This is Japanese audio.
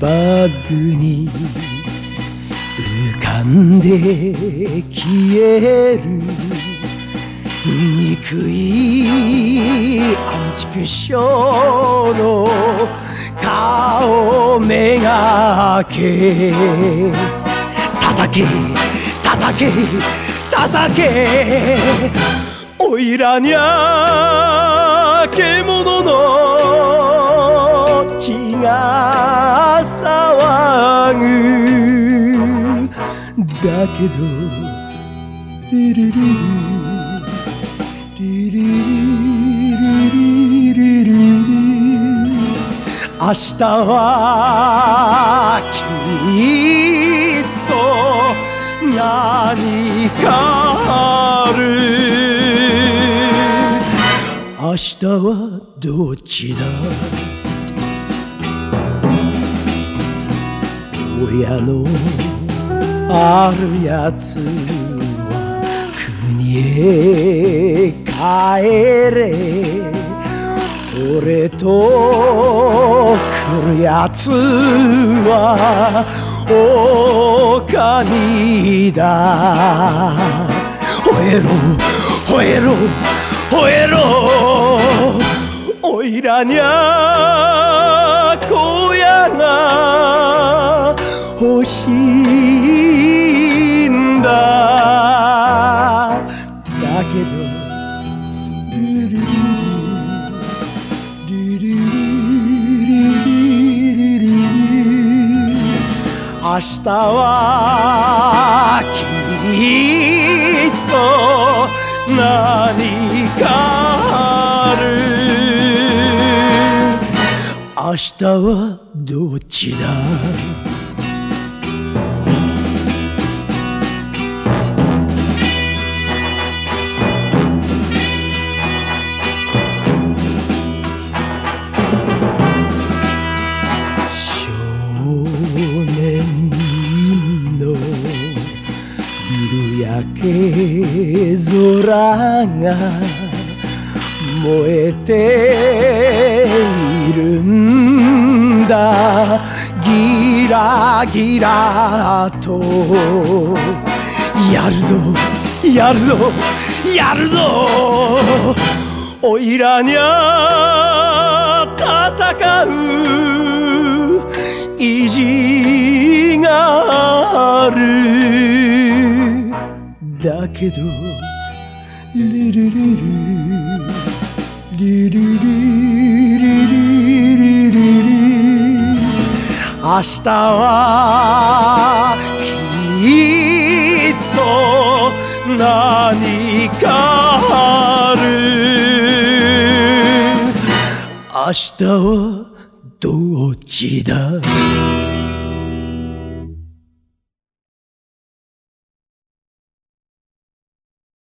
バッグに浮かんで消える憎いアンチクションの顔めがけ叩け叩け叩け。おいらにゃ獣の血がだけどリリリリリリリリリリリ明日はきっと何かある。明日はどっちだ？親のあるやつは国へ帰れ。俺と来るやつは狼だ。吠えろ吠えろ吠えろ。おいらにゃ小屋が欲しい。明日はきっと何かある。明日はどっちだ？け空が燃えているんだ。ギラギラとやるぞやるぞやるぞ。おいらにゃだけどリリリリリリリリリリリ明日はきっと何かある明日はどっちだ